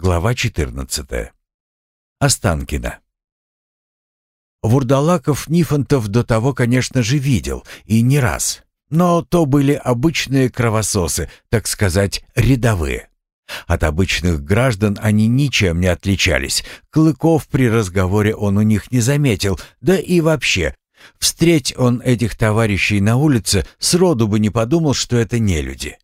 глава 14. Останкино. Вурдалаков Нифонтов до того, конечно же, видел, и не раз. Но то были обычные кровососы, так сказать, рядовые. От обычных граждан они ничем не отличались. Клыков при разговоре он у них не заметил, да и вообще. Встреть он этих товарищей на улице, сроду бы не подумал, что это не люди.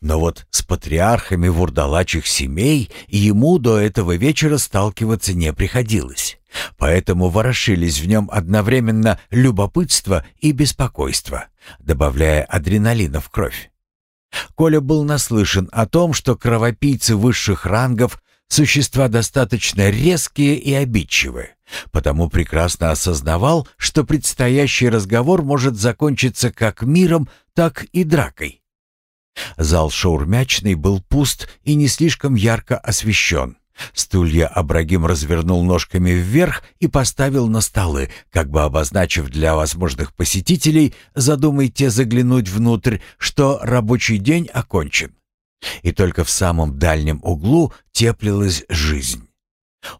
Но вот с патриархами вурдалачих семей ему до этого вечера сталкиваться не приходилось. Поэтому ворошились в нем одновременно любопытство и беспокойство, добавляя адреналина в кровь. Коля был наслышан о том, что кровопийцы высших рангов – существа достаточно резкие и обидчивые, потому прекрасно осознавал, что предстоящий разговор может закончиться как миром, так и дракой. Зал шаурмячный был пуст и не слишком ярко освещен. Стулья Абрагим развернул ножками вверх и поставил на столы, как бы обозначив для возможных посетителей, задумайте заглянуть внутрь, что рабочий день окончен. И только в самом дальнем углу теплилась жизнь.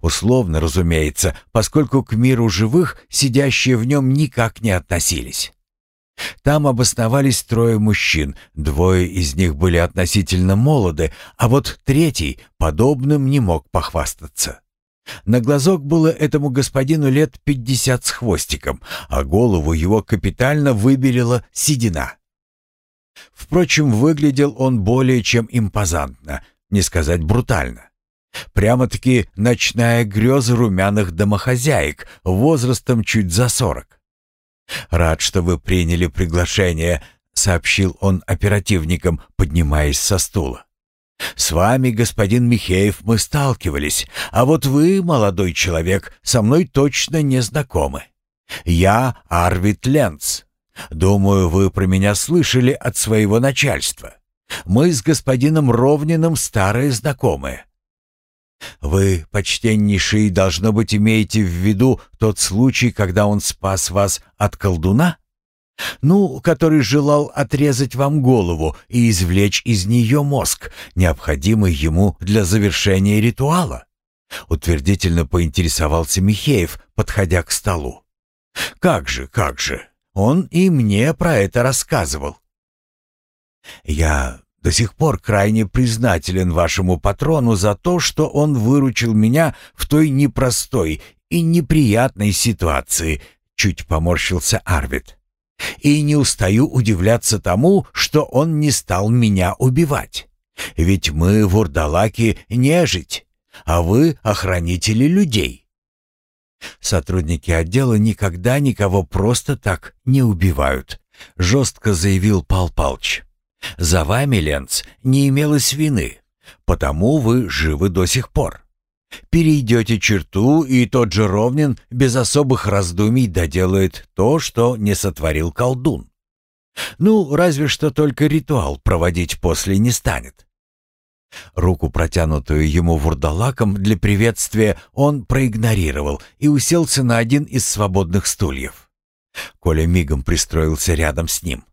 Условно, разумеется, поскольку к миру живых сидящие в нем никак не относились. Там обосновались трое мужчин, двое из них были относительно молоды, а вот третий подобным не мог похвастаться. На глазок было этому господину лет пятьдесят с хвостиком, а голову его капитально выбелила седина. Впрочем, выглядел он более чем импозантно, не сказать брутально. Прямо-таки ночная греза румяных домохозяек, возрастом чуть за сорок. «Рад, что вы приняли приглашение», — сообщил он оперативникам, поднимаясь со стула. «С вами, господин Михеев, мы сталкивались, а вот вы, молодой человек, со мной точно не знакомы. Я Арвид Ленц. Думаю, вы про меня слышали от своего начальства. Мы с господином Ровниным старые знакомые. Вы, почтеннейший, должно быть, имеете в виду тот случай, когда он спас вас от колдуна? Ну, который желал отрезать вам голову и извлечь из нее мозг, необходимый ему для завершения ритуала? Утвердительно поинтересовался Михеев, подходя к столу. Как же, как же, он и мне про это рассказывал. Я до сих пор крайне признателен вашему патрону за то, что он выручил меня в той непростой и неприятной ситуации, чуть поморщился Арвид. И не устаю удивляться тому, что он не стал меня убивать. Ведь мы, вурдалаки, нежить, а вы охранители людей. Сотрудники отдела никогда никого просто так не убивают, жестко заявил Пал Палч. За вами, Ленц, не имелось вины, потому вы живы до сих пор. Перейдете черту, и тот же Ровнин без особых раздумий доделает то, что не сотворил колдун. Ну, разве что только ритуал проводить после не станет. Руку, протянутую ему вурдалаком для приветствия, он проигнорировал и уселся на один из свободных стульев. Коля мигом пристроился рядом с ним.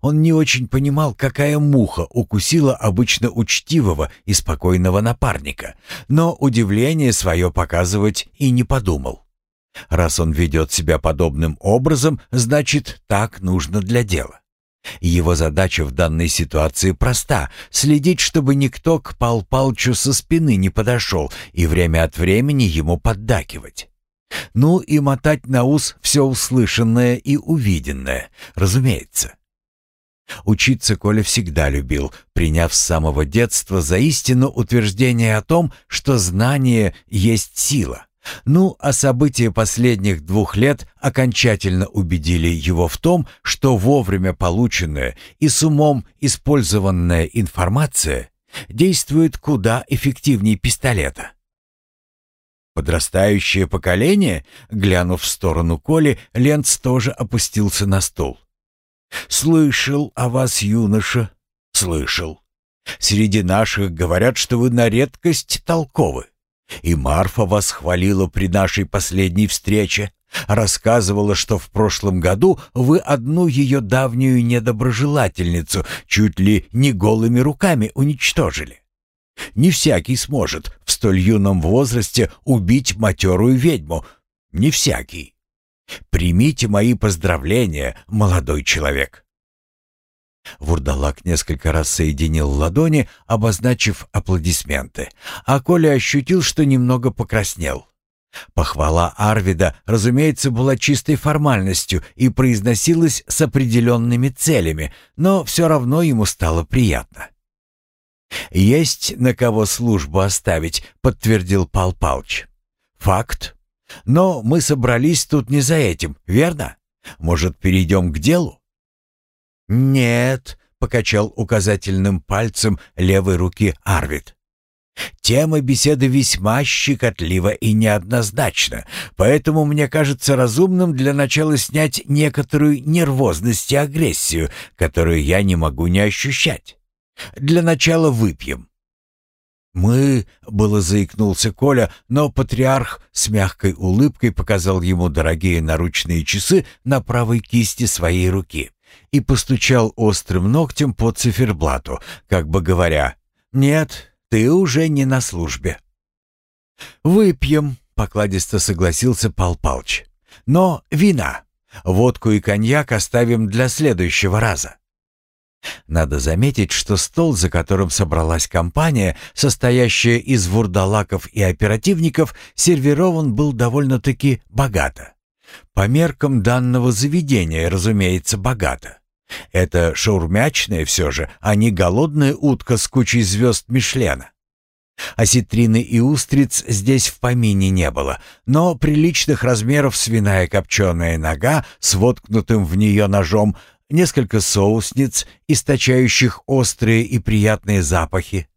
Он не очень понимал, какая муха укусила обычно учтивого и спокойного напарника, но удивление свое показывать и не подумал. Раз он ведет себя подобным образом, значит, так нужно для дела. Его задача в данной ситуации проста — следить, чтобы никто к Пал Палчу со спины не подошел и время от времени ему поддакивать. Ну и мотать на ус все услышанное и увиденное, разумеется. Учиться Коля всегда любил, приняв с самого детства за истину утверждение о том, что знание есть сила. Ну, а события последних двух лет окончательно убедили его в том, что вовремя полученная и с умом использованная информация действует куда эффективнее пистолета. Подрастающее поколение, глянув в сторону Коли, Ленц тоже опустился на стул. «Слышал о вас, юноша, слышал. Среди наших говорят, что вы на редкость толковы. И Марфа вас хвалила при нашей последней встрече, рассказывала, что в прошлом году вы одну ее давнюю недоброжелательницу чуть ли не голыми руками уничтожили. Не всякий сможет в столь юном возрасте убить матерую ведьму. Не всякий. Примите мои поздравления, молодой человек». Вурдалак несколько раз соединил ладони, обозначив аплодисменты, а Коля ощутил, что немного покраснел. Похвала Арвида, разумеется, была чистой формальностью и произносилась с определенными целями, но все равно ему стало приятно. «Есть на кого службу оставить», — подтвердил Пал Палч. «Факт. Но мы собрались тут не за этим, верно? Может, перейдем к делу?» «Нет», — покачал указательным пальцем левой руки Арвид. Тема беседы весьма щекотлива и неоднозначна, поэтому мне кажется разумным для начала снять некоторую нервозность и агрессию, которую я не могу не ощущать. Для начала выпьем. «Мы...» — было заикнулся Коля, но патриарх с мягкой улыбкой показал ему дорогие наручные часы на правой кисти своей руки и постучал острым ногтем по циферблату, как бы говоря, «Нет, ты уже не на службе». «Выпьем», — покладисто согласился Пал Палч. «Но вина. Водку и коньяк оставим для следующего раза». Надо заметить, что стол, за которым собралась компания, состоящая из вурдалаков и оперативников, сервирован был довольно-таки богато. По меркам данного заведения, разумеется, богато. Это шаурмячная все же, а не голодная утка с кучей звезд Мишлена. Осетрины и устриц здесь в помине не было, но приличных размеров свиная копченая нога с воткнутым в нее ножом, несколько соусниц, источающих острые и приятные запахи,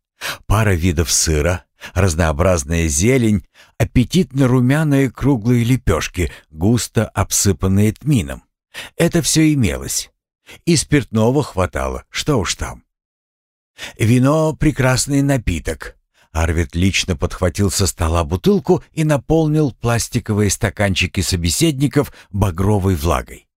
пара видов сыра, разнообразная зелень, аппетитно румяные круглые лепешки, густо обсыпанные тмином. Это все имелось. И спиртного хватало, что уж там. Вино — прекрасный напиток. Арвид лично подхватил со стола бутылку и наполнил пластиковые стаканчики собеседников багровой влагой.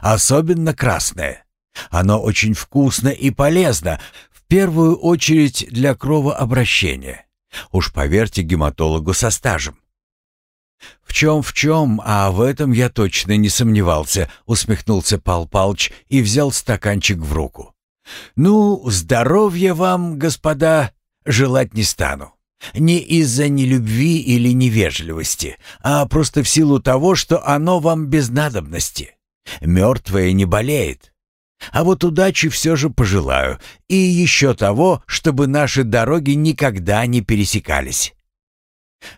Особенно красное. Оно очень вкусно и полезно, в первую очередь для кровообращения. Уж поверьте гематологу со стажем. «В чем, в чем, а в этом я точно не сомневался», — усмехнулся Пал Палч и взял стаканчик в руку. «Ну, здоровья вам, господа, желать не стану. Не из-за нелюбви или невежливости, а просто в силу того, что оно вам без надобности. Мертвое не болеет. А вот удачи все же пожелаю, и еще того, чтобы наши дороги никогда не пересекались».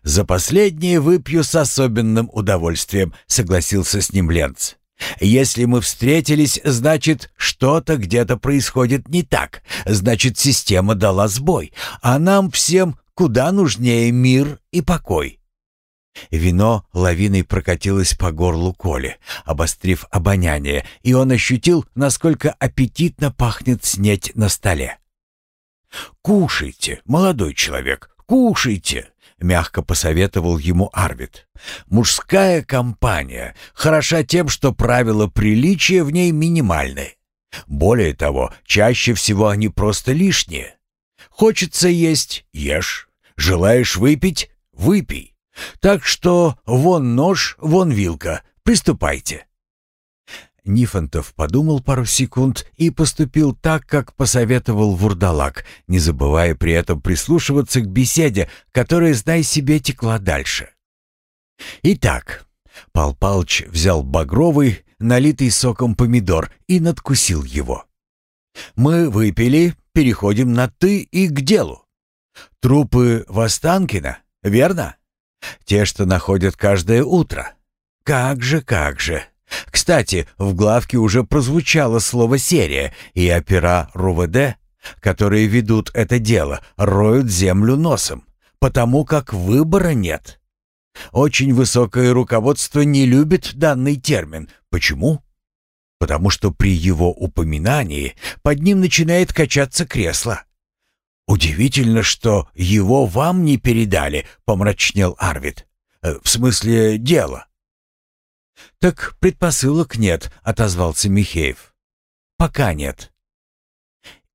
«За последнее выпью с особенным удовольствием», — согласился с ним Ленц. «Если мы встретились, значит, что-то где-то происходит не так. Значит, система дала сбой, а нам всем куда нужнее мир и покой». Вино лавиной прокатилось по горлу Коли, обострив обоняние, и он ощутил, насколько аппетитно пахнет снеть на столе. «Кушайте, молодой человек, кушайте!» — мягко посоветовал ему Арвид. «Мужская компания хороша тем, что правила приличия в ней минимальны. Более того, чаще всего они просто лишние. Хочется есть — ешь. Желаешь выпить — выпей. Так что вон нож, вон вилка. Приступайте». Нифонтов подумал пару секунд и поступил так, как посоветовал Вурдалак, не забывая при этом прислушиваться к беседе, которая, знай себе, текла дальше. Итак, Пал Палыч взял багровый, налитый соком помидор и надкусил его. «Мы выпили, переходим на «ты» и к делу. Трупы Востанкина, верно? Те, что находят каждое утро. Как же, как же!» Кстати, в главке уже прозвучало слово «серия», и опера РУВД, которые ведут это дело, роют землю носом, потому как выбора нет. Очень высокое руководство не любит данный термин. Почему? Потому что при его упоминании под ним начинает качаться кресло. «Удивительно, что его вам не передали», — помрачнел Арвид. «Э, «В смысле, дело». «Так предпосылок нет», — отозвался Михеев. «Пока нет».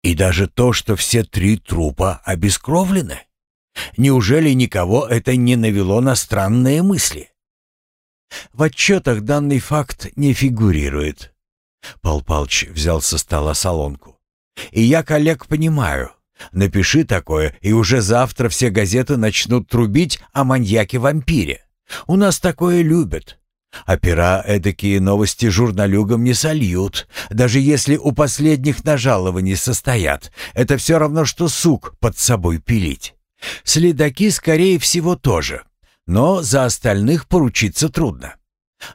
И даже то, что все три трупа обескровлены? Неужели никого это не навело на странные мысли? В отчетах данный факт не фигурирует. Пал Палч взял со стола солонку. И я коллег понимаю. Напиши такое, и уже завтра все газеты начнут трубить о маньяке-вампире. У нас такое любят. Опера эдакие новости журналюгам не сольют, даже если у последних на жаловании состоят. Это все равно, что сук под собой пилить. Следаки, скорее всего, тоже. Но за остальных поручиться трудно.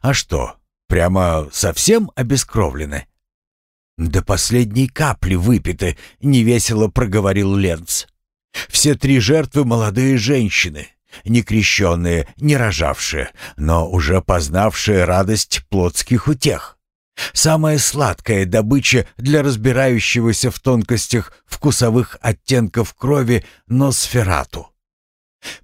А что, прямо совсем обескровлены? «До последней капли выпиты», — невесело проговорил Ленц. «Все три жертвы — молодые женщины, не крещенные, не рожавшие, но уже познавшие радость плотских утех. Самая сладкая добыча для разбирающегося в тонкостях вкусовых оттенков крови Носферату.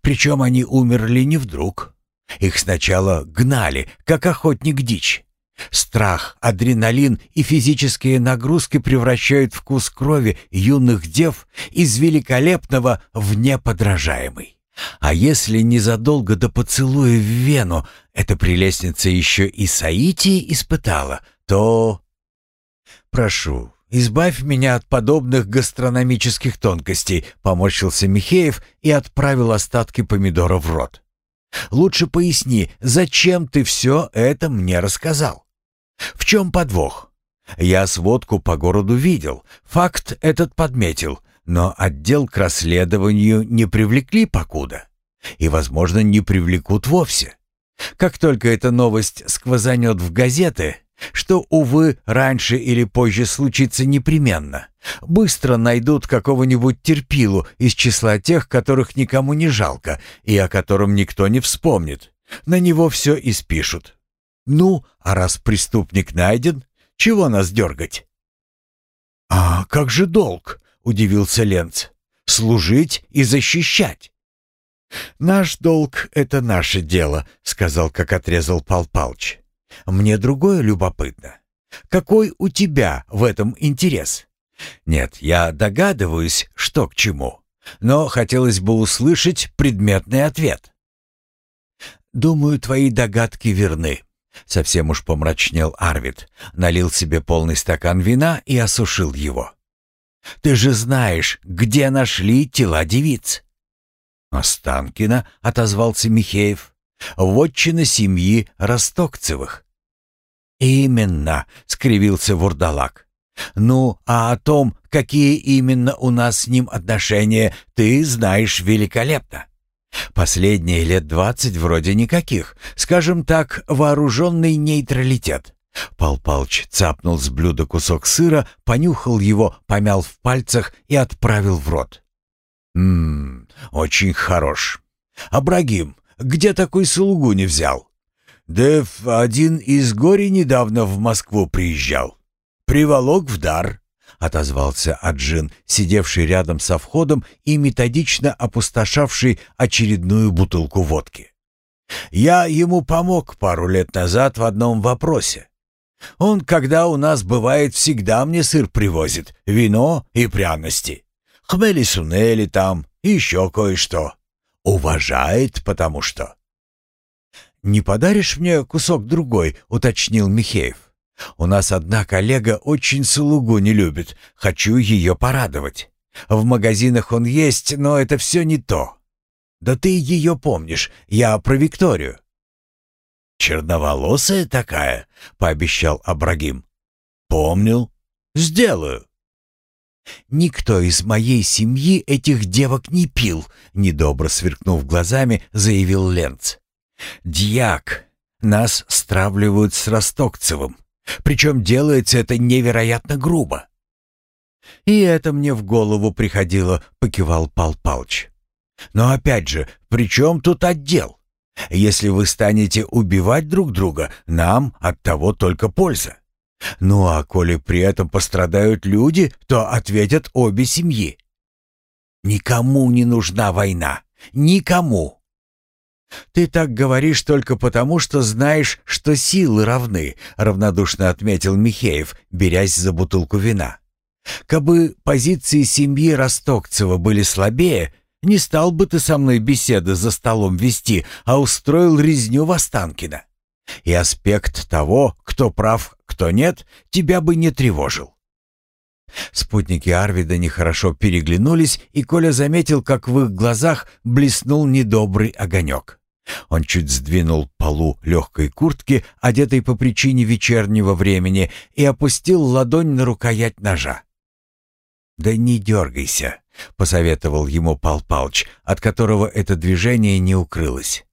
Причем они умерли не вдруг. Их сначала гнали, как охотник дичь. Страх, адреналин и физические нагрузки превращают вкус крови юных дев из великолепного в неподражаемый. А если незадолго до поцелуя в Вену эта прелестница еще и Саитии испытала, то... «Прошу, избавь меня от подобных гастрономических тонкостей», — поморщился Михеев и отправил остатки помидора в рот. «Лучше поясни, зачем ты все это мне рассказал? В чем подвох? Я сводку по городу видел, факт этот подметил, но отдел к расследованию не привлекли покуда. И, возможно, не привлекут вовсе. Как только эта новость сквозанет в газеты, что, увы, раньше или позже случится непременно, быстро найдут какого-нибудь терпилу из числа тех, которых никому не жалко и о котором никто не вспомнит. На него все и спишут. Ну, а раз преступник найден, чего нас дергать? «А как же долг?» — удивился Ленц. «Служить и защищать». «Наш долг — это наше дело», — сказал, как отрезал Пал Палч. «Мне другое любопытно. Какой у тебя в этом интерес?» «Нет, я догадываюсь, что к чему, но хотелось бы услышать предметный ответ». «Думаю, твои догадки верны», — совсем уж помрачнел Арвид, налил себе полный стакан вина и осушил его. Ты же знаешь, где нашли тела девиц?» «Останкино», — отозвался Михеев, — «вотчина семьи Ростокцевых». «Именно», — скривился Вурдалак. «Ну, а о том, какие именно у нас с ним отношения, ты знаешь великолепно. Последние лет двадцать вроде никаких, скажем так, вооруженный нейтралитет. Пал Палыч цапнул с блюда кусок сыра, понюхал его, помял в пальцах и отправил в рот. «Ммм, очень хорош. Абрагим, где такой слугу не взял?» «Да один из горе недавно в Москву приезжал. Приволок в дар», — отозвался Аджин, сидевший рядом со входом и методично опустошавший очередную бутылку водки. «Я ему помог пару лет назад в одном вопросе. Он, когда у нас бывает, всегда мне сыр привозит, вино и пряности. Хмели-сунели там, еще кое-что. Уважает, потому что. «Не подаришь мне кусок другой?» — уточнил Михеев. «У нас одна коллега очень слугу не любит. Хочу ее порадовать. В магазинах он есть, но это все не то. Да ты ее помнишь, я про Викторию. «Черноволосая такая?» — пообещал Абрагим. «Помнил. Сделаю». «Никто из моей семьи этих девок не пил», — недобро сверкнув глазами, заявил Ленц. «Дьяк, нас стравливают с Ростокцевым, причем делается это невероятно грубо». «И это мне в голову приходило», — покивал Пал Палч. «Но опять же, при чем тут отдел? Если вы станете убивать друг друга, нам от того только польза. Ну а коли при этом пострадают люди, то ответят обе семьи. Никому не нужна война. Никому. «Ты так говоришь только потому, что знаешь, что силы равны», — равнодушно отметил Михеев, берясь за бутылку вина. Кабы позиции семьи Ростокцева были слабее, не стал бы ты со мной беседы за столом вести, а устроил резню в Останкино. И аспект того, кто прав, кто нет, тебя бы не тревожил. Спутники Арвида нехорошо переглянулись, и Коля заметил, как в их глазах блеснул недобрый огонек. Он чуть сдвинул полу легкой куртки, одетой по причине вечернего времени, и опустил ладонь на рукоять ножа. «Да не дергайся», — посоветовал ему Пал Палч, от которого это движение не укрылось.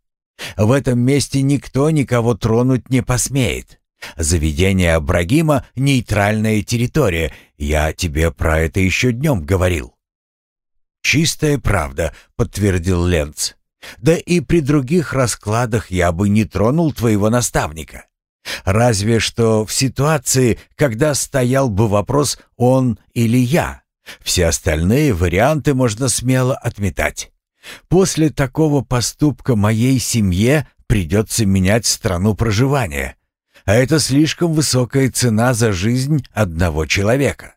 «В этом месте никто никого тронуть не посмеет. Заведение Абрагима — нейтральная территория. Я тебе про это еще днем говорил». «Чистая правда», — подтвердил Ленц. «Да и при других раскладах я бы не тронул твоего наставника. Разве что в ситуации, когда стоял бы вопрос «он или я». Все остальные варианты можно смело отметать. После такого поступка моей семье придется менять страну проживания. А это слишком высокая цена за жизнь одного человека.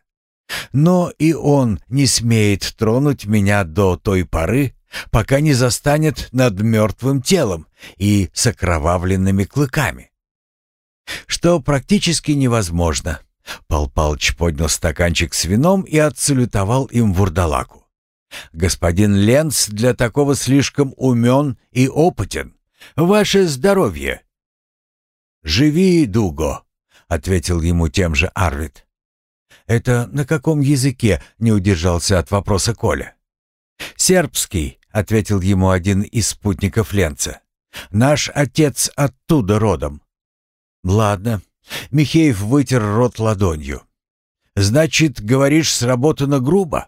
Но и он не смеет тронуть меня до той поры, пока не застанет над мертвым телом и с окровавленными клыками. Что практически невозможно. Пал Палыч поднял стаканчик с вином и отсалютовал им вурдалаку. «Господин Ленц для такого слишком умен и опытен. Ваше здоровье!» «Живи, Дуго!» — ответил ему тем же Арвид. «Это на каком языке?» — не удержался от вопроса Коля. «Сербский», — ответил ему один из спутников Ленца. «Наш отец оттуда родом». «Ладно». Михеев вытер рот ладонью. «Значит, говоришь, сработано грубо?»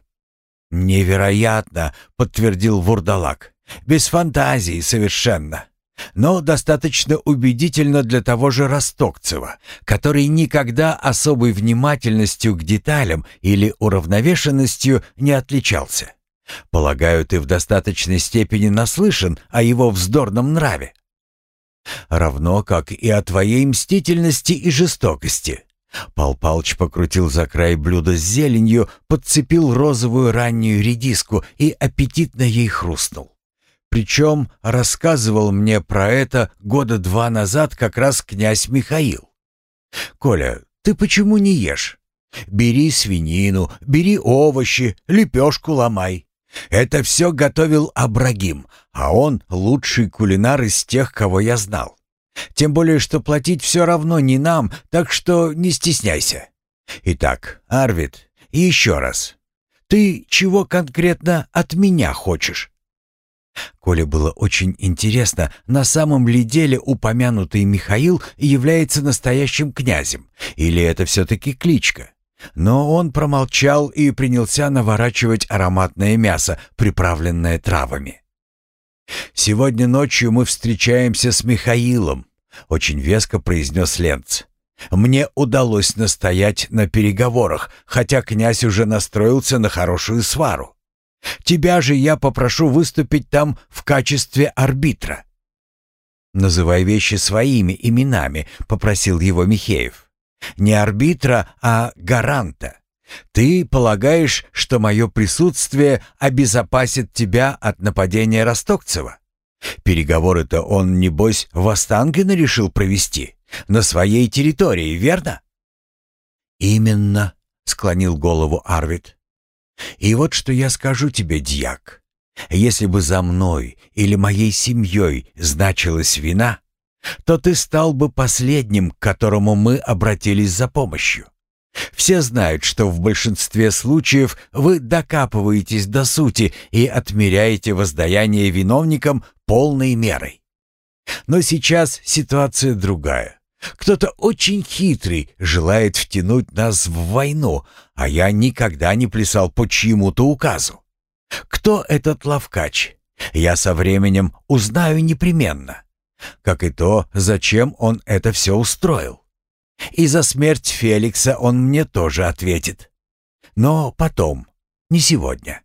«Невероятно», — подтвердил Вурдалак. «Без фантазии совершенно но достаточно убедительно для того же Ростокцева, который никогда особой внимательностью к деталям или уравновешенностью не отличался. Полагаю, ты в достаточной степени наслышан о его вздорном нраве. Равно как и о твоей мстительности и жестокости. Пал Палыч покрутил за край блюда с зеленью, подцепил розовую раннюю редиску и аппетитно ей хрустнул. Причем рассказывал мне про это года два назад как раз князь Михаил. «Коля, ты почему не ешь? Бери свинину, бери овощи, лепешку ломай. Это все готовил Абрагим, а он лучший кулинар из тех, кого я знал. Тем более, что платить все равно не нам, так что не стесняйся. Итак, Арвид, еще раз. Ты чего конкретно от меня хочешь?» Коле было очень интересно, на самом ли деле упомянутый Михаил является настоящим князем, или это все-таки кличка. Но он промолчал и принялся наворачивать ароматное мясо, приправленное травами. «Сегодня ночью мы встречаемся с Михаилом», — очень веско произнес Ленц. «Мне удалось настоять на переговорах, хотя князь уже настроился на хорошую свару. Тебя же я попрошу выступить там в качестве арбитра». «Называй вещи своими именами», — попросил его Михеев. «Не арбитра, а гаранта. Ты полагаешь, что мое присутствие обезопасит тебя от нападения Ростокцева? Переговоры-то он, небось, в Останкино решил провести, на своей территории, верно?» «Именно», — склонил голову Арвид. И вот что я скажу тебе, дьяк. Если бы за мной или моей семьей значилась вина, то ты стал бы последним, к которому мы обратились за помощью. Все знают, что в большинстве случаев вы докапываетесь до сути и отмеряете воздаяние виновникам полной мерой. Но сейчас ситуация другая. Кто-то очень хитрый желает втянуть нас в войну, а я никогда не плясал по чьему-то указу. Кто этот лавкач? Я со временем узнаю непременно. Как и то, зачем он это все устроил. И за смерть Феликса он мне тоже ответит. Но потом, не сегодня.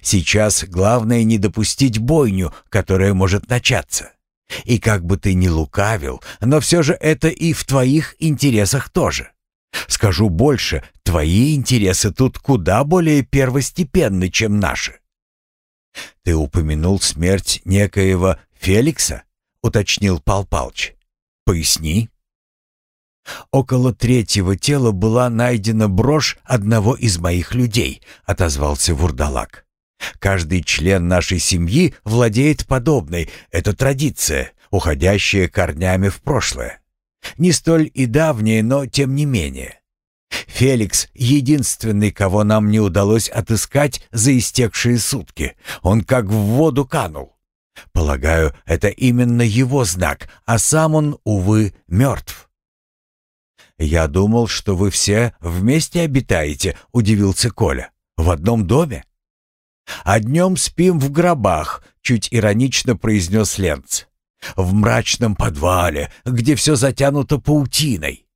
Сейчас главное не допустить бойню, которая может начаться. И как бы ты ни лукавил, но все же это и в твоих интересах тоже. Скажу больше, твои интересы тут куда более первостепенны, чем наши. Ты упомянул смерть некоего Феликса, уточнил Пал Палч. Поясни. Около третьего тела была найдена брошь одного из моих людей, отозвался Вурдалак. Каждый член нашей семьи владеет подобной, это традиция, уходящая корнями в прошлое. Не столь и давняя, но тем не менее. Феликс — единственный, кого нам не удалось отыскать за истекшие сутки. Он как в воду канул. Полагаю, это именно его знак, а сам он, увы, мертв. «Я думал, что вы все вместе обитаете», — удивился Коля. «В одном доме?» «А днем спим в гробах», — чуть иронично произнес Ленц. «В мрачном подвале, где все затянуто паутиной.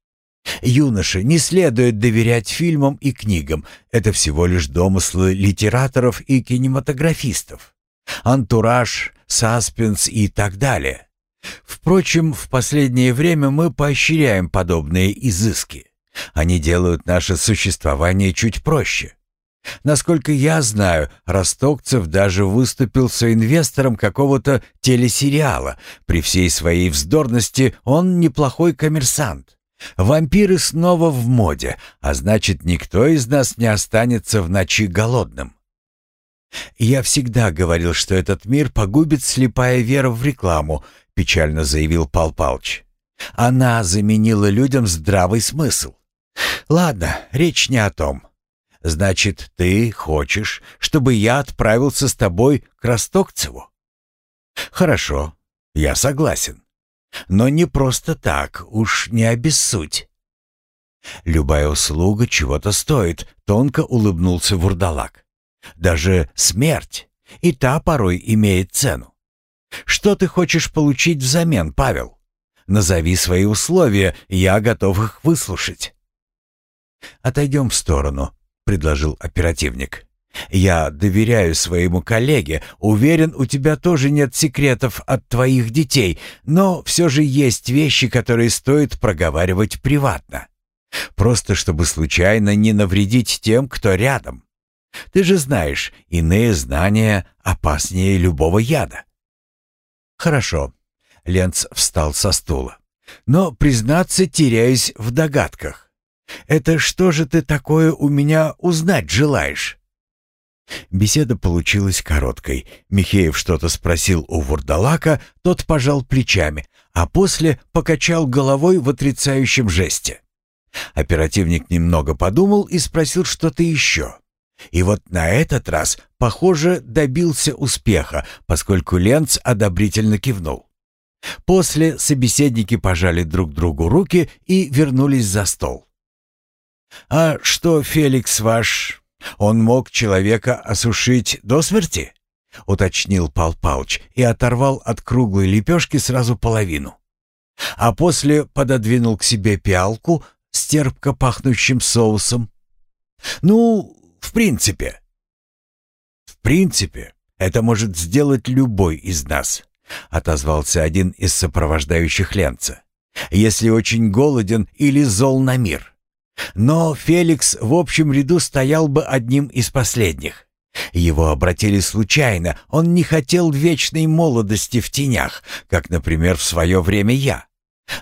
Юноше не следует доверять фильмам и книгам. Это всего лишь домыслы литераторов и кинематографистов. Антураж, саспенс и так далее. Впрочем, в последнее время мы поощряем подобные изыски. Они делают наше существование чуть проще. Насколько я знаю, Ростокцев даже выступил соинвестором какого-то телесериала. При всей своей вздорности он неплохой коммерсант. Вампиры снова в моде, а значит, никто из нас не останется в ночи голодным. «Я всегда говорил, что этот мир погубит слепая вера в рекламу», — печально заявил Пал Палч. «Она заменила людям здравый смысл. Ладно, речь не о том. Значит, ты хочешь, чтобы я отправился с тобой к Ростокцеву?» «Хорошо, я согласен. Но не просто так, уж не обессудь. Любая услуга чего-то стоит, тонко улыбнулся Вурдалак. Даже смерть, и та порой имеет цену. Что ты хочешь получить взамен, Павел? Назови свои условия, я готов их выслушать. Отойдем в сторону, предложил оперативник. Я доверяю своему коллеге, уверен, у тебя тоже нет секретов от твоих детей, но все же есть вещи, которые стоит проговаривать приватно. Просто чтобы случайно не навредить тем, кто рядом. Ты же знаешь, иные знания опаснее любого яда. Хорошо. Ленц встал со стула. Но, признаться, теряюсь в догадках. Это что же ты такое у меня узнать желаешь? Беседа получилась короткой. Михеев что-то спросил у Вурдалака, тот пожал плечами, а после покачал головой в отрицающем жесте. Оперативник немного подумал и спросил что-то еще. И вот на этот раз, похоже, добился успеха, поскольку Ленц одобрительно кивнул. После собеседники пожали друг другу руки и вернулись за стол. «А что, Феликс ваш «Он мог человека осушить до смерти?» — уточнил Пал Палч и оторвал от круглой лепешки сразу половину. А после пододвинул к себе пиалку с терпко пахнущим соусом. «Ну, в принципе». «В принципе, это может сделать любой из нас», — отозвался один из сопровождающих Ленца. «Если очень голоден или зол на мир». Но Феликс в общем ряду стоял бы одним из последних. Его обратили случайно, он не хотел вечной молодости в тенях, как, например, в свое время я.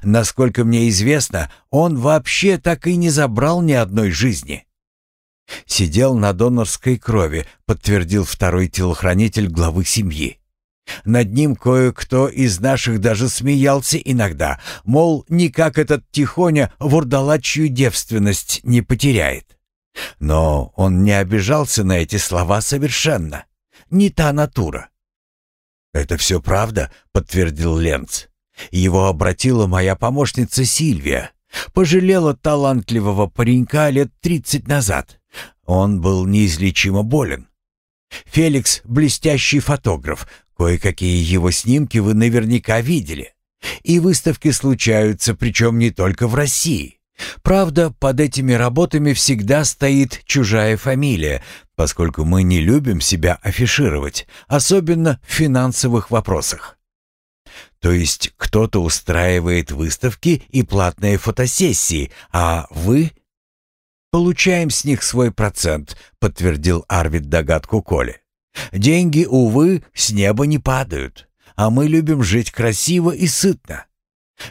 Насколько мне известно, он вообще так и не забрал ни одной жизни. Сидел на донорской крови, подтвердил второй телохранитель главы семьи. Над ним кое-кто из наших даже смеялся иногда, мол, никак этот Тихоня вурдалачью девственность не потеряет. Но он не обижался на эти слова совершенно. Не та натура. «Это все правда», — подтвердил Ленц. «Его обратила моя помощница Сильвия. Пожалела талантливого паренька лет тридцать назад. Он был неизлечимо болен. Феликс — блестящий фотограф, Кое-какие его снимки вы наверняка видели. И выставки случаются, причем не только в России. Правда, под этими работами всегда стоит чужая фамилия, поскольку мы не любим себя афишировать, особенно в финансовых вопросах. То есть кто-то устраивает выставки и платные фотосессии, а вы Получаем с них свой процент, подтвердил Арвид догадку Коли. Деньги, увы, с неба не падают, а мы любим жить красиво и сытно.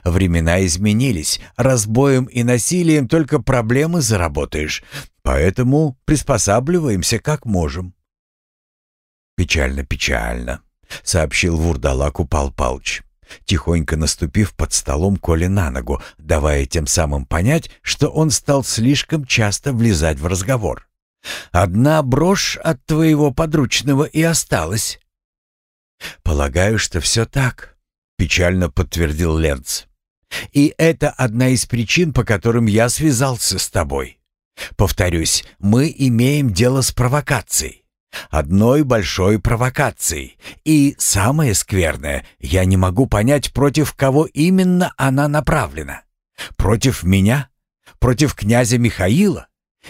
Времена изменились, разбоем и насилием только проблемы заработаешь, поэтому приспосабливаемся как можем. «Печально, печально», — сообщил вурдалаку Пал Палыч, тихонько наступив под столом Коле на ногу, давая тем самым понять, что он стал слишком часто влезать в разговор. «Одна брошь от твоего подручного и осталась». «Полагаю, что все так», — печально подтвердил Ленц. «И это одна из причин, по которым я связался с тобой. Повторюсь, мы имеем дело с провокацией. Одной большой провокацией. И самое скверное, я не могу понять, против кого именно она направлена. Против меня? Против князя Михаила?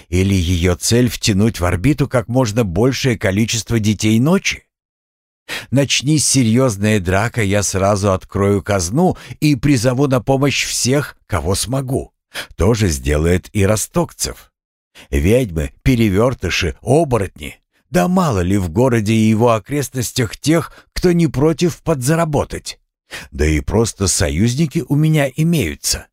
Или ее цель втянуть в орбиту как можно большее количество детей ночи? Начнись серьезная драка, я сразу открою казну и призову на помощь всех, кого смогу. То же сделает и Ростокцев. Ведьмы, перевертыши, оборотни. Да мало ли в городе и его окрестностях тех, кто не против подзаработать. Да и просто союзники у меня имеются.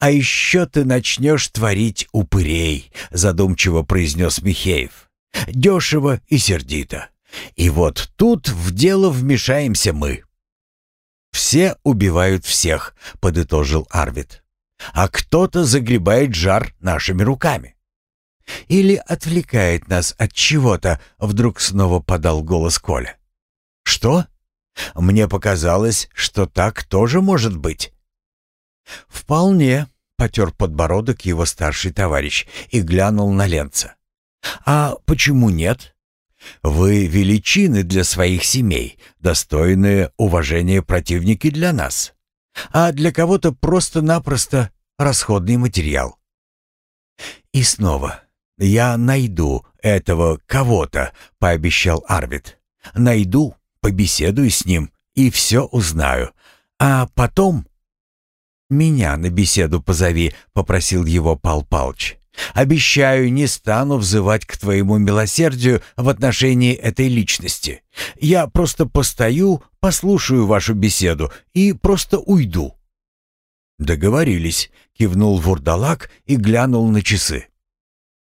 «А еще ты начнешь творить упырей», — задумчиво произнес Михеев. «Дешево и сердито. И вот тут в дело вмешаемся мы. «Все убивают всех», — подытожил Арвид. «А кто-то загребает жар нашими руками». «Или отвлекает нас от чего-то», — вдруг снова подал голос Коля. «Что? Мне показалось, что так тоже может быть». «Вполне», — потер подбородок его старший товарищ и глянул на Ленца. «А почему нет?» Вы величины для своих семей, достойные уважения противники для нас. А для кого-то просто-напросто расходный материал. И снова, я найду этого кого-то, пообещал Арвид. Найду, побеседую с ним и все узнаю. А потом... «Меня на беседу позови», — попросил его Пал Палч. Обещаю, не стану взывать к твоему милосердию в отношении этой личности. Я просто постою, послушаю вашу беседу и просто уйду». «Договорились», — кивнул вурдалак и глянул на часы.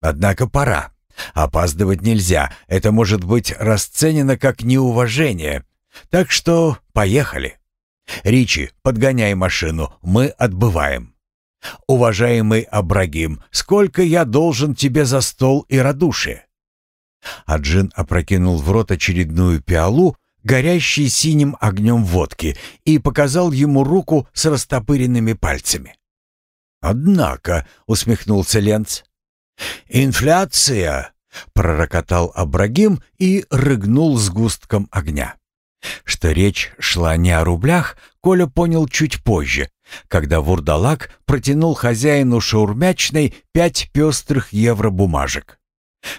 «Однако пора. Опаздывать нельзя. Это может быть расценено как неуважение. Так что поехали. Ричи, подгоняй машину, мы отбываем». «Уважаемый Абрагим, сколько я должен тебе за стол и радушие?» Аджин опрокинул в рот очередную пиалу, горящей синим огнем водки, и показал ему руку с растопыренными пальцами. «Однако», — усмехнулся Ленц, — «инфляция», — пророкотал Абрагим и рыгнул с густком огня. Что речь шла не о рублях, Коля понял чуть позже, когда вурдалак протянул хозяину шаурмячной пять пестрых евро бумажек.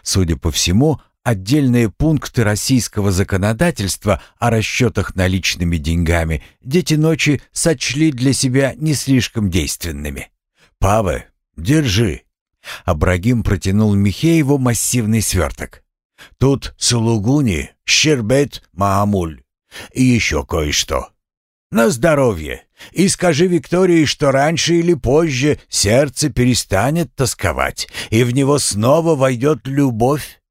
Судя по всему, отдельные пункты российского законодательства о расчетах наличными деньгами дети ночи сочли для себя не слишком действенными. «Павы, держи!» Абрагим протянул Михееву массивный сверток. «Тут сулугуни, щербет, маамуль и еще кое-что. На здоровье. И скажи Виктории, что раньше или позже сердце перестанет тосковать, и в него снова войдет любовь.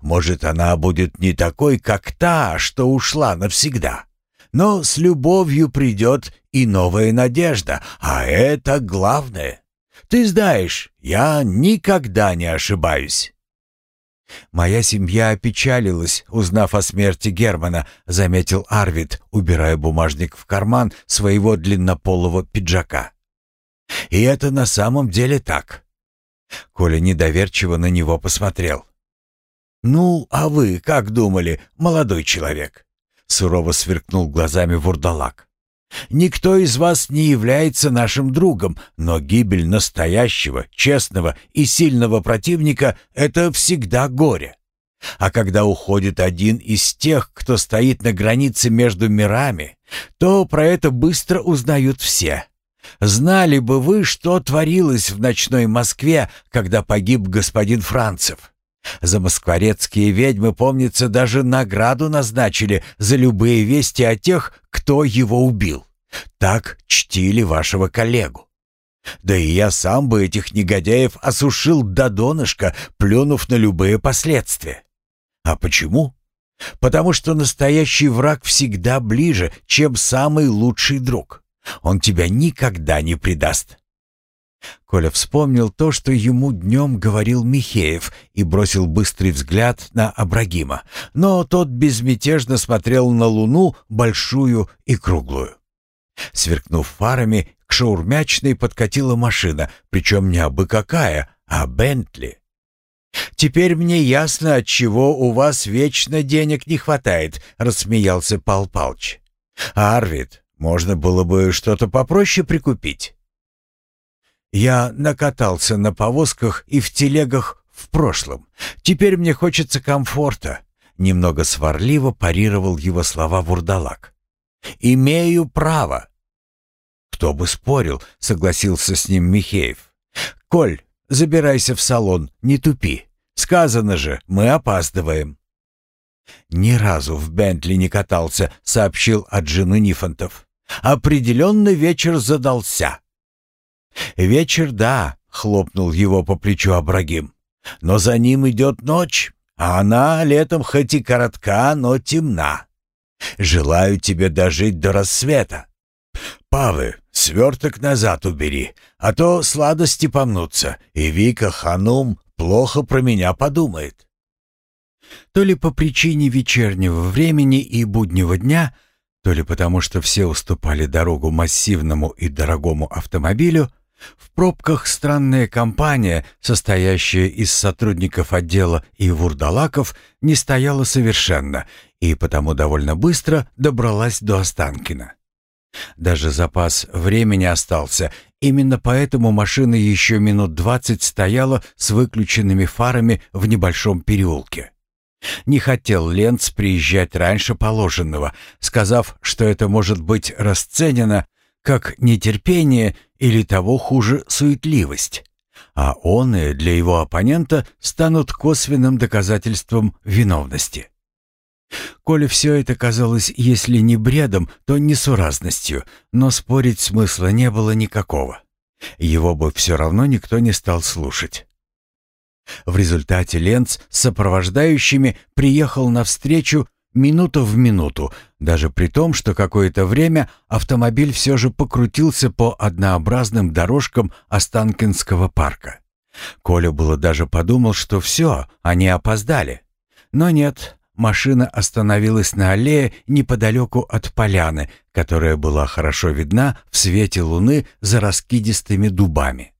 Может, она будет не такой, как та, что ушла навсегда. Но с любовью придет и новая надежда, а это главное. Ты знаешь, я никогда не ошибаюсь. «Моя семья опечалилась, узнав о смерти Германа», — заметил Арвид, убирая бумажник в карман своего длиннополого пиджака. «И это на самом деле так». Коля недоверчиво на него посмотрел. «Ну, а вы как думали, молодой человек?» Сурово сверкнул глазами вурдалак. Никто из вас не является нашим другом, но гибель настоящего, честного и сильного противника — это всегда горе. А когда уходит один из тех, кто стоит на границе между мирами, то про это быстро узнают все. Знали бы вы, что творилось в ночной Москве, когда погиб господин Францев. За москворецкие ведьмы, помнится, даже награду назначили за любые вести о тех, кто его убил. Так чтили вашего коллегу. Да и я сам бы этих негодяев осушил до донышка, плюнув на любые последствия. А почему? Потому что настоящий враг всегда ближе, чем самый лучший друг. Он тебя никогда не предаст. Коля вспомнил то, что ему днем говорил Михеев, и бросил быстрый взгляд на Абрагима, но тот безмятежно смотрел на луну, большую и круглую. Сверкнув фарами, к шаурмячной подкатила машина, причем не абы какая, а Бентли. «Теперь мне ясно, от чего у вас вечно денег не хватает», — рассмеялся Пал Палч. «Арвид, можно было бы что-то попроще прикупить». «Я накатался на повозках и в телегах в прошлом. Теперь мне хочется комфорта», — немного сварливо парировал его слова Вурдалак. «Имею право». «Кто бы спорил», — согласился с ним Михеев. «Коль, забирайся в салон, не тупи. Сказано же, мы опаздываем». «Ни разу в Бентли не катался», — сообщил от жены Нифонтов. «Определенно вечер задался». «Вечер, да», — хлопнул его по плечу Абрагим. «Но за ним идет ночь, а она летом хоть и коротка, но темна. Желаю тебе дожить до рассвета. Павы, сверток назад убери, а то сладости помнутся, и Вика Ханум плохо про меня подумает». То ли по причине вечернего времени и буднего дня, то ли потому, что все уступали дорогу массивному и дорогому автомобилю, в пробках странная компания, состоящая из сотрудников отдела и вурдалаков, не стояла совершенно и потому довольно быстро добралась до Останкина. Даже запас времени остался, именно поэтому машина еще минут двадцать стояла с выключенными фарами в небольшом переулке. Не хотел Ленц приезжать раньше положенного, сказав, что это может быть расценено как нетерпение или того хуже суетливость. А он и для его оппонента станут косвенным доказательством виновности. Коле все это казалось, если не бредом, то несуразностью, но спорить смысла не было никакого. Его бы все равно никто не стал слушать. В результате Ленц с сопровождающими приехал навстречу минута в минуту, даже при том, что какое-то время автомобиль все же покрутился по однообразным дорожкам Останкинского парка. Коля было даже подумал, что все, они опоздали. Но нет, машина остановилась на аллее неподалеку от поляны, которая была хорошо видна в свете луны за раскидистыми дубами.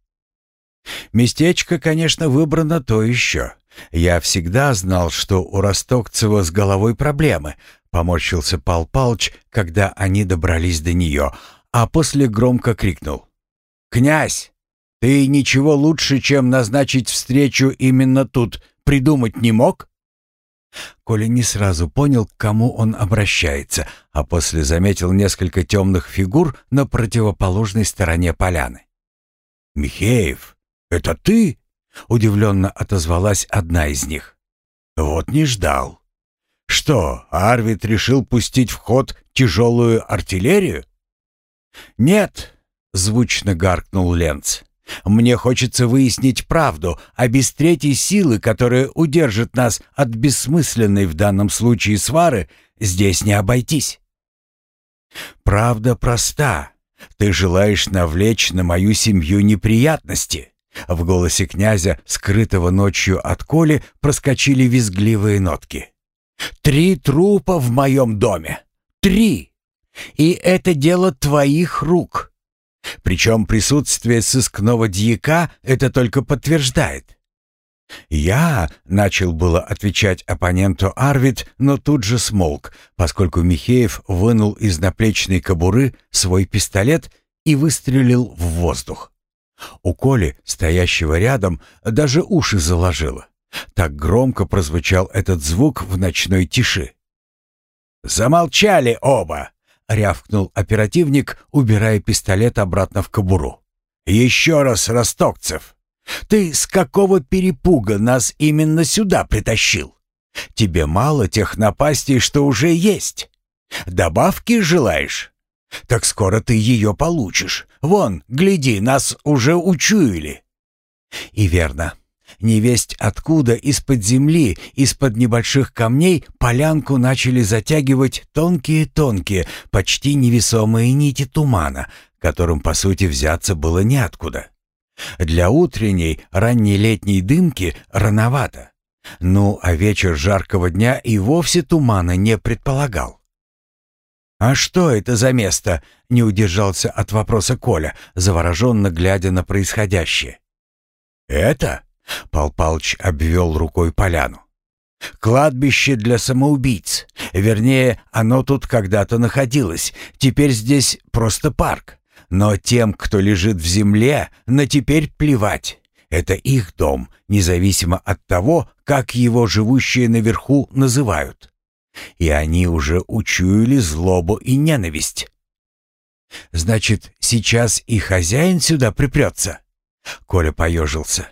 Местечко, конечно, выбрано то еще. Я всегда знал, что у Ростокцева с головой проблемы, поморщился Пал Палыч, когда они добрались до нее, а после громко крикнул. «Князь, ты ничего лучше, чем назначить встречу именно тут, придумать не мог?» Коля не сразу понял, к кому он обращается, а после заметил несколько темных фигур на противоположной стороне поляны. «Михеев, это ты?» — удивленно отозвалась одна из них. «Вот не ждал. Что, Арвид решил пустить в ход тяжелую артиллерию?» «Нет», — звучно гаркнул Ленц. «Мне хочется выяснить правду, а без силы, которая удержит нас от бессмысленной в данном случае свары, здесь не обойтись». «Правда проста. Ты желаешь навлечь на мою семью неприятности. В голосе князя, скрытого ночью от Коли, проскочили визгливые нотки. «Три трупа в моем доме! Три! И это дело твоих рук! Причем присутствие сыскного дьяка это только подтверждает». «Я...» — начал было отвечать оппоненту Арвид, но тут же смолк, поскольку Михеев вынул из наплечной кобуры свой пистолет и выстрелил в воздух. У Коли, стоящего рядом, даже уши заложило. Так громко прозвучал этот звук в ночной тиши. «Замолчали оба!» — рявкнул оперативник, убирая пистолет обратно в кобуру. «Еще раз, Ростокцев, ты с какого перепуга нас именно сюда притащил? Тебе мало тех напастей, что уже есть. Добавки желаешь? Так скоро ты ее получишь. Вон, гляди, нас уже учуяли». И верно. Невесть откуда из-под земли, из-под небольших камней полянку начали затягивать тонкие-тонкие, почти невесомые нити тумана, которым, по сути, взяться было неоткуда. Для утренней, ранней летней дымки рановато. Ну, а вечер жаркого дня и вовсе тумана не предполагал. «А что это за место?» — не удержался от вопроса Коля, завороженно глядя на происходящее. «Это?» — Пал Палыч обвел рукой поляну. «Кладбище для самоубийц. Вернее, оно тут когда-то находилось. Теперь здесь просто парк. Но тем, кто лежит в земле, на теперь плевать. Это их дом, независимо от того, как его живущие наверху называют. И они уже учуяли злобу и ненависть. Значит, сейчас и хозяин сюда припрется? Коля поежился.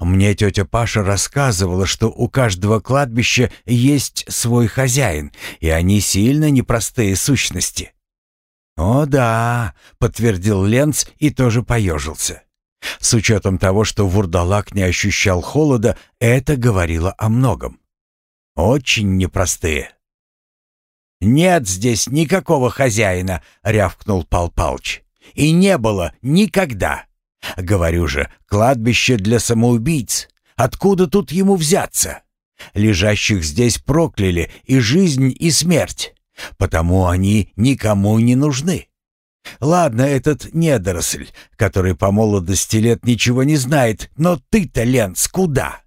Мне тетя Паша рассказывала, что у каждого кладбища есть свой хозяин, и они сильно непростые сущности. «О да», — подтвердил Ленц и тоже поежился. С учетом того, что вурдалак не ощущал холода, это говорило о многом. Очень непростые. «Нет здесь никакого хозяина», — рявкнул Пал Палыч. «И не было никогда. Говорю же, кладбище для самоубийц. Откуда тут ему взяться? Лежащих здесь прокляли и жизнь, и смерть. Потому они никому не нужны. Ладно, этот недоросль, который по молодости лет ничего не знает, но ты-то, Ленц, куда?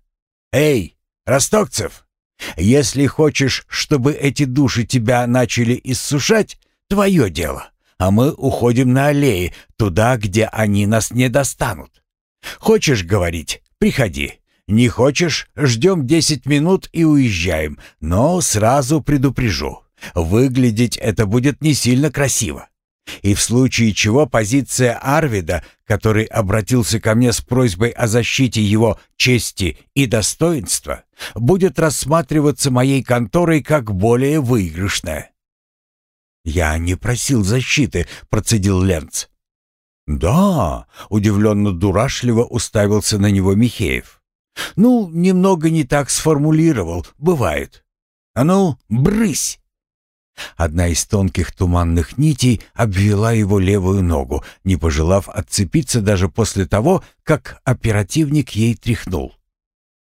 Эй, Ростокцев, если хочешь, чтобы эти души тебя начали иссушать, твое дело, а мы уходим на аллеи, туда, где они нас не достанут. Хочешь говорить, приходи. Не хочешь, ждем десять минут и уезжаем, но сразу предупрежу. Выглядеть это будет не сильно красиво. И в случае чего позиция Арвида, который обратился ко мне с просьбой о защите его чести и достоинства, будет рассматриваться моей конторой как более выигрышная. «Я не просил защиты», — процедил Ленц. «Да», — удивленно-дурашливо уставился на него Михеев. «Ну, немного не так сформулировал, бывает. А ну, брысь!» Одна из тонких туманных нитей обвела его левую ногу, не пожелав отцепиться даже после того, как оперативник ей тряхнул.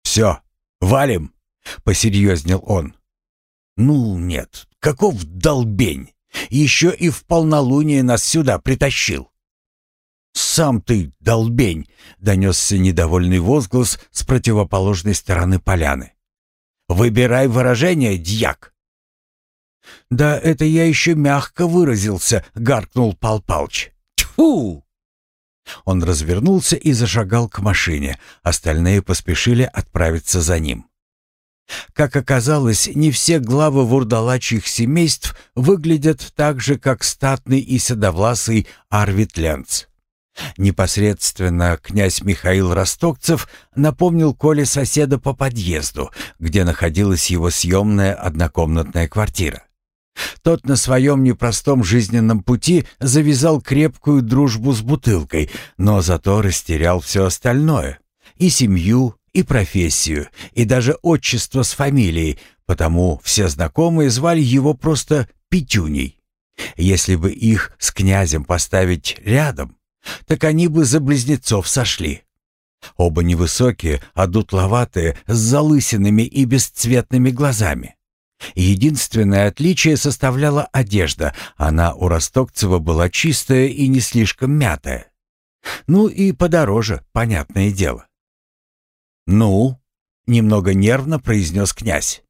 «Все, валим!» — посерьезнел он. «Ну нет, каков долбень! Еще и в полнолуние нас сюда притащил!» «Сам ты, долбень!» — донесся недовольный возглас с противоположной стороны поляны. «Выбирай выражение, дьяк!» «Да это я еще мягко выразился», — гаркнул Пал Палч. «Тьфу!» Он развернулся и зашагал к машине. Остальные поспешили отправиться за ним. Как оказалось, не все главы вурдалачьих семейств выглядят так же, как статный и седовласый Арвид Ленц. Непосредственно князь Михаил Ростокцев напомнил Коле соседа по подъезду, где находилась его съемная однокомнатная квартира. Тот на своем непростом жизненном пути завязал крепкую дружбу с бутылкой, но зато растерял все остальное — и семью, и профессию, и даже отчество с фамилией, потому все знакомые звали его просто Петюней. Если бы их с князем поставить рядом, так они бы за близнецов сошли. Оба невысокие, а дутловатые, с залысинами и бесцветными глазами. Единственное отличие составляла одежда. Она у Ростокцева была чистая и не слишком мятая. Ну и подороже, понятное дело. «Ну?» — немного нервно произнес князь.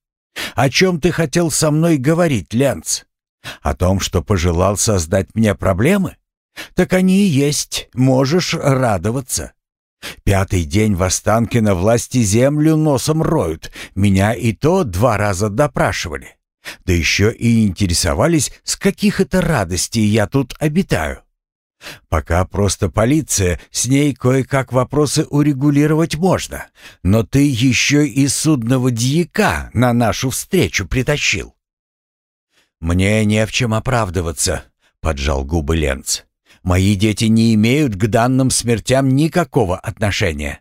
«О чем ты хотел со мной говорить, Ленц? О том, что пожелал создать мне проблемы? Так они и есть, можешь радоваться. Пятый день в Останкино власти землю носом роют. Меня и то два раза допрашивали. Да еще и интересовались, с каких это радостей я тут обитаю. Пока просто полиция, с ней кое-как вопросы урегулировать можно. Но ты еще и судного дьяка на нашу встречу притащил. «Мне не в чем оправдываться», — поджал губы Ленц. «Мои дети не имеют к данным смертям никакого отношения».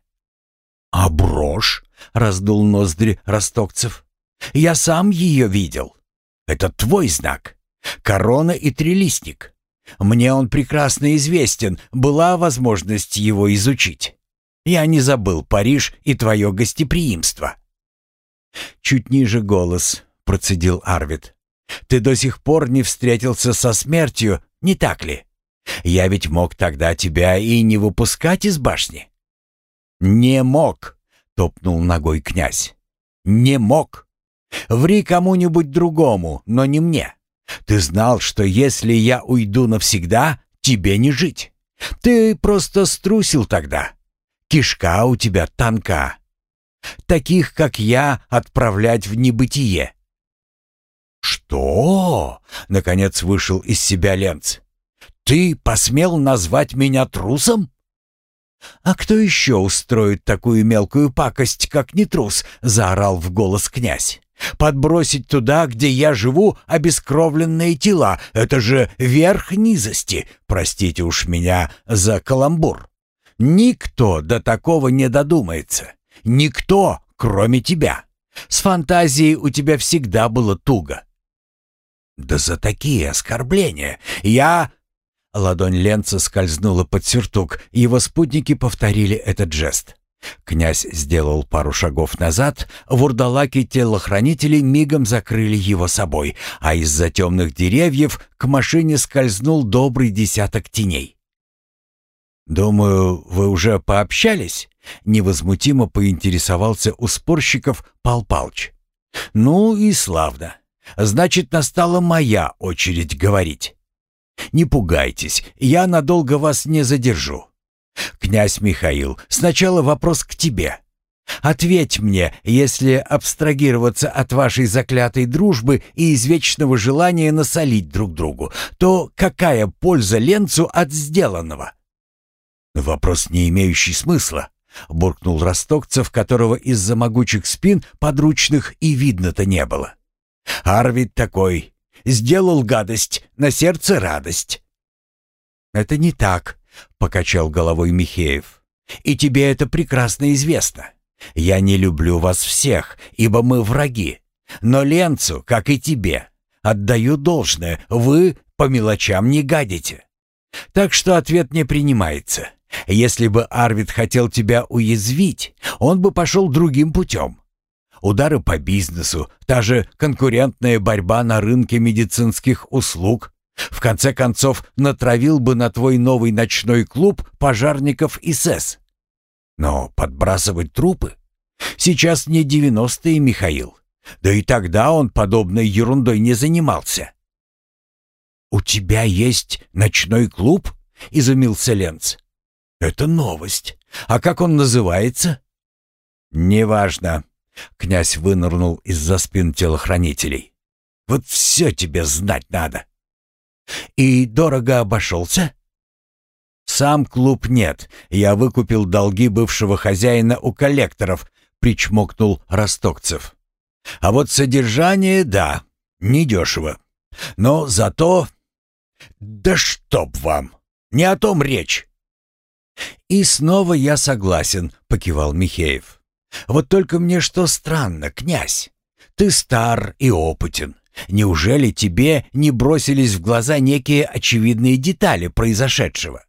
«А брошь?» — раздул ноздри Ростокцев. «Я сам ее видел. Это твой знак. Корона и трилистник. Мне он прекрасно известен, была возможность его изучить. Я не забыл Париж и твое гостеприимство». Чуть ниже голос процедил Арвид. «Ты до сих пор не встретился со смертью, не так ли? Я ведь мог тогда тебя и не выпускать из башни». «Не мог», — топнул ногой князь. «Не мог. Ври кому-нибудь другому, но не мне. Ты знал, что если я уйду навсегда, тебе не жить. Ты просто струсил тогда. Кишка у тебя тонка. Таких, как я, отправлять в небытие. «Что?» — наконец вышел из себя Ленц. «Ты посмел назвать меня трусом?» «А кто еще устроит такую мелкую пакость, как не трус?» — заорал в голос князь. Подбросить туда, где я живу, обескровленные тела — это же верх низости, простите уж меня за каламбур. Никто до такого не додумается. Никто, кроме тебя. С фантазией у тебя всегда было туго. Да за такие оскорбления я... Ладонь Ленца скользнула под сюртук, его спутники повторили этот жест. Князь сделал пару шагов назад, вурдалаки-телохранители мигом закрыли его собой, а из-за темных деревьев к машине скользнул добрый десяток теней. «Думаю, вы уже пообщались?» — невозмутимо поинтересовался у спорщиков Пал Палч. «Ну и славно. Значит, настала моя очередь говорить. Не пугайтесь, я надолго вас не задержу. «Князь Михаил, сначала вопрос к тебе. Ответь мне, если абстрагироваться от вашей заклятой дружбы и извечного желания насолить друг другу, то какая польза Ленцу от сделанного?» «Вопрос, не имеющий смысла», — буркнул Ростокцев, которого из-за могучих спин подручных и видно-то не было. «Арвид такой. Сделал гадость, на сердце радость». «Это не так», — покачал головой Михеев. «И тебе это прекрасно известно. Я не люблю вас всех, ибо мы враги. Но Ленцу, как и тебе, отдаю должное, вы по мелочам не гадите. Так что ответ не принимается. Если бы Арвид хотел тебя уязвить, он бы пошел другим путем. Удары по бизнесу, та же конкурентная борьба на рынке медицинских услуг, в конце концов, натравил бы на твой новый ночной клуб пожарников и СЭС. Но подбрасывать трупы? Сейчас не девяностые, Михаил. Да и тогда он подобной ерундой не занимался. «У тебя есть ночной клуб?» — изумился Ленц. «Это новость. А как он называется?» «Неважно». Князь вынырнул из-за спин телохранителей. «Вот все тебе знать надо. «И дорого обошелся?» «Сам клуб нет. Я выкупил долги бывшего хозяина у коллекторов», — причмокнул Ростокцев. «А вот содержание, да, недешево. Но зато...» «Да чтоб вам! Не о том речь!» «И снова я согласен», — покивал Михеев. «Вот только мне что странно, князь. Ты стар и опытен. Неужели тебе не бросились в глаза некие очевидные детали произошедшего?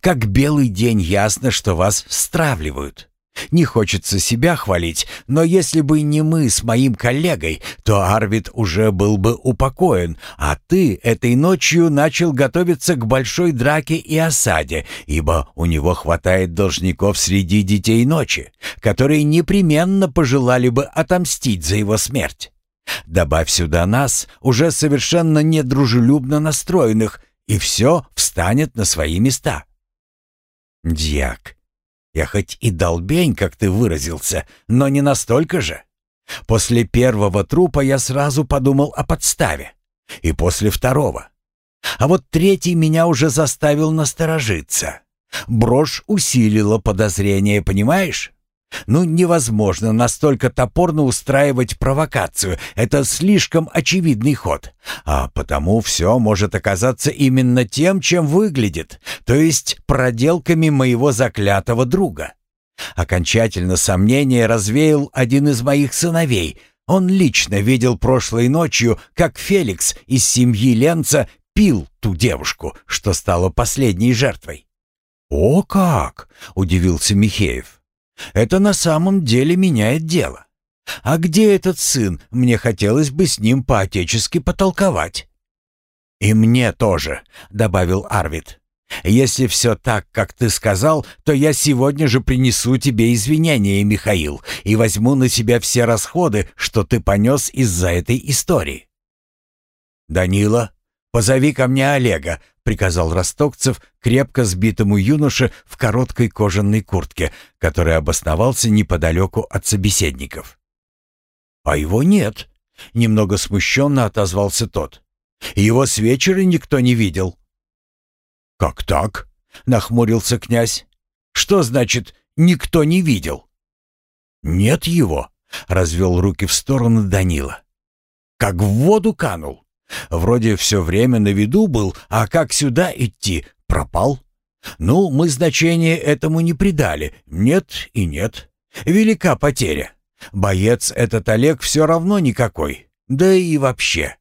Как белый день ясно, что вас стравливают. Не хочется себя хвалить, но если бы не мы с моим коллегой, то Арвид уже был бы упокоен, а ты этой ночью начал готовиться к большой драке и осаде, ибо у него хватает должников среди детей ночи, которые непременно пожелали бы отомстить за его смерть. Добавь сюда нас, уже совершенно недружелюбно настроенных, и все встанет на свои места. Дьяк, я хоть и долбень, как ты выразился, но не настолько же. После первого трупа я сразу подумал о подставе. И после второго. А вот третий меня уже заставил насторожиться. Брошь усилила подозрение, понимаешь? Ну, невозможно настолько топорно устраивать провокацию. Это слишком очевидный ход. А потому все может оказаться именно тем, чем выглядит, то есть проделками моего заклятого друга. Окончательно сомнение развеял один из моих сыновей. Он лично видел прошлой ночью, как Феликс из семьи Ленца пил ту девушку, что стала последней жертвой. «О как!» — удивился Михеев. «Это на самом деле меняет дело. А где этот сын? Мне хотелось бы с ним по-отечески потолковать». «И мне тоже», — добавил Арвид. «Если все так, как ты сказал, то я сегодня же принесу тебе извинения, Михаил, и возьму на себя все расходы, что ты понес из-за этой истории». «Данила, позови ко мне Олега», — приказал Ростокцев крепко сбитому юноше в короткой кожаной куртке, который обосновался неподалеку от собеседников. «А его нет», — немного смущенно отозвался тот. «Его с вечера никто не видел». «Как так?» — нахмурился князь. «Что значит «никто не видел»?» «Нет его», — развел руки в сторону Данила. «Как в воду канул. Вроде все время на виду был, а как сюда идти, пропал. Ну, мы значения этому не придали. Нет и нет. Велика потеря. Боец этот Олег все равно никакой. Да и вообще».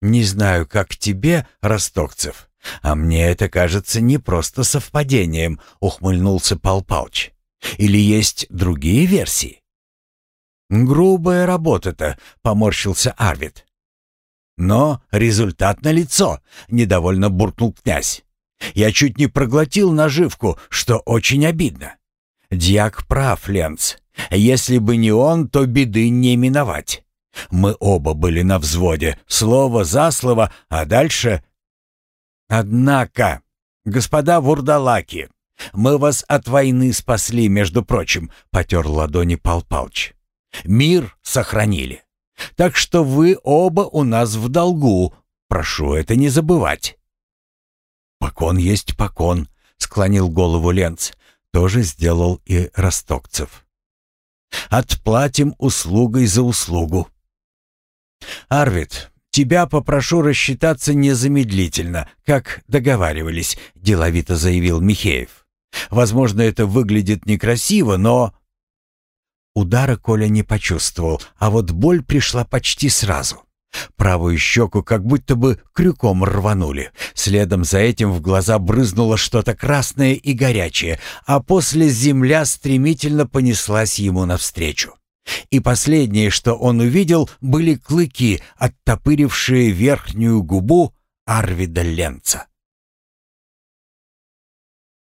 «Не знаю, как тебе, Ростокцев, «А мне это кажется не просто совпадением», — ухмыльнулся Пал Палч. «Или есть другие версии?» «Грубая работа-то», — поморщился Арвид. «Но результат налицо», — недовольно буркнул князь. «Я чуть не проглотил наживку, что очень обидно. Дьяк прав, Ленц. Если бы не он, то беды не миновать. Мы оба были на взводе, слово за слово, а дальше Однако, господа вурдалаки, мы вас от войны спасли, между прочим, потер ладони Пал Палч. Мир сохранили. Так что вы оба у нас в долгу. Прошу это не забывать. Покон есть покон, склонил голову Ленц. Тоже сделал и Ростокцев. Отплатим услугой за услугу. Арвид, «Тебя попрошу рассчитаться незамедлительно, как договаривались», — деловито заявил Михеев. «Возможно, это выглядит некрасиво, но...» Удара Коля не почувствовал, а вот боль пришла почти сразу. Правую щеку как будто бы крюком рванули. Следом за этим в глаза брызнуло что-то красное и горячее, а после земля стремительно понеслась ему навстречу. И последнее, что он увидел, были клыки, оттопырившие верхнюю губу Арвида Ленца.